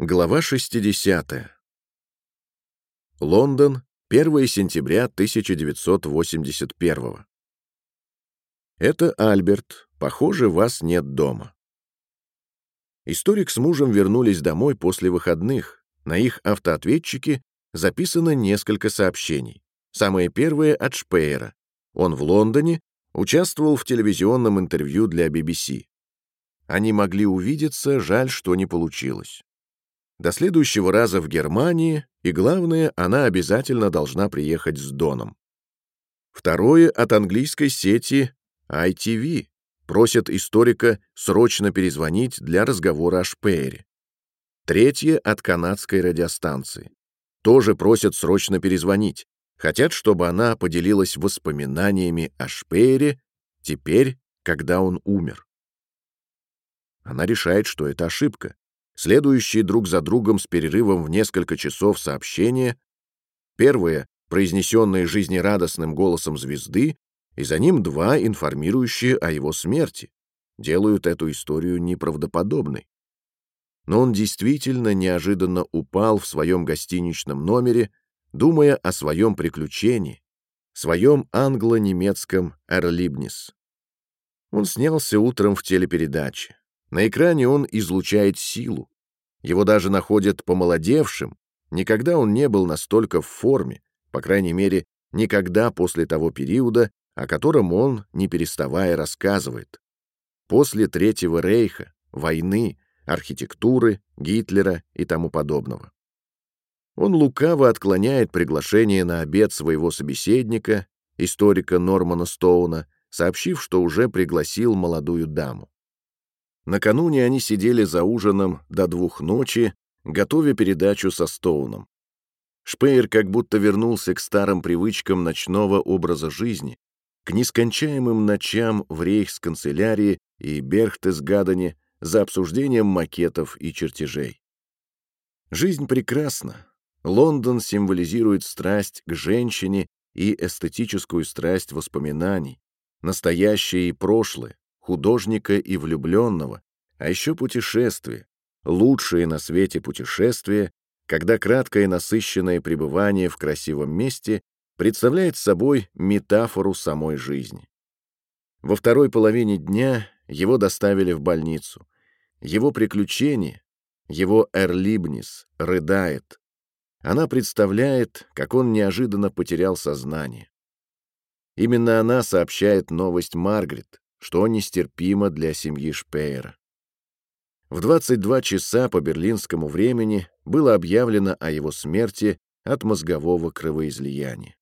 Глава 60. Лондон, 1 сентября 1981. Это Альберт. Похоже, вас нет дома. Историк с мужем вернулись домой после выходных. На их автоответчике записано несколько сообщений. Самое первое от Шпеера. Он в Лондоне, участвовал в телевизионном интервью для BBC. Они могли увидеться, жаль, что не получилось. До следующего раза в Германии, и главное, она обязательно должна приехать с Доном. Второе от английской сети ITV. Просят историка срочно перезвонить для разговора о Шпеере. Третье от канадской радиостанции. Тоже просят срочно перезвонить. Хотят, чтобы она поделилась воспоминаниями о Шпеере теперь, когда он умер. Она решает, что это ошибка следующие друг за другом с перерывом в несколько часов сообщения, первое, произнесенное жизнерадостным голосом звезды, и за ним два, информирующие о его смерти, делают эту историю неправдоподобной. Но он действительно неожиданно упал в своем гостиничном номере, думая о своем приключении, своем англо-немецком «Эрлибнис». Он снялся утром в телепередаче. На экране он излучает силу. Его даже находят помолодевшим. Никогда он не был настолько в форме, по крайней мере, никогда после того периода, о котором он, не переставая, рассказывает. После Третьего Рейха, войны, архитектуры, Гитлера и тому подобного. Он лукаво отклоняет приглашение на обед своего собеседника, историка Нормана Стоуна, сообщив, что уже пригласил молодую даму. Накануне они сидели за ужином до двух ночи, готовя передачу со Стоуном. Шпеер как будто вернулся к старым привычкам ночного образа жизни, к нескончаемым ночам в рейхсканцелярии и Берхтесгадене за обсуждением макетов и чертежей. Жизнь прекрасна. Лондон символизирует страсть к женщине и эстетическую страсть воспоминаний, настоящее и прошлое, художника и влюбленного, а еще путешествие, лучшие на свете путешествия, когда краткое насыщенное пребывание в красивом месте представляет собой метафору самой жизни. Во второй половине дня его доставили в больницу. Его приключение, его Эрлибнис рыдает. Она представляет, как он неожиданно потерял сознание. Именно она сообщает новость Маргарет, что нестерпимо для семьи Шпеера. В 22 часа по берлинскому времени было объявлено о его смерти от мозгового кровоизлияния.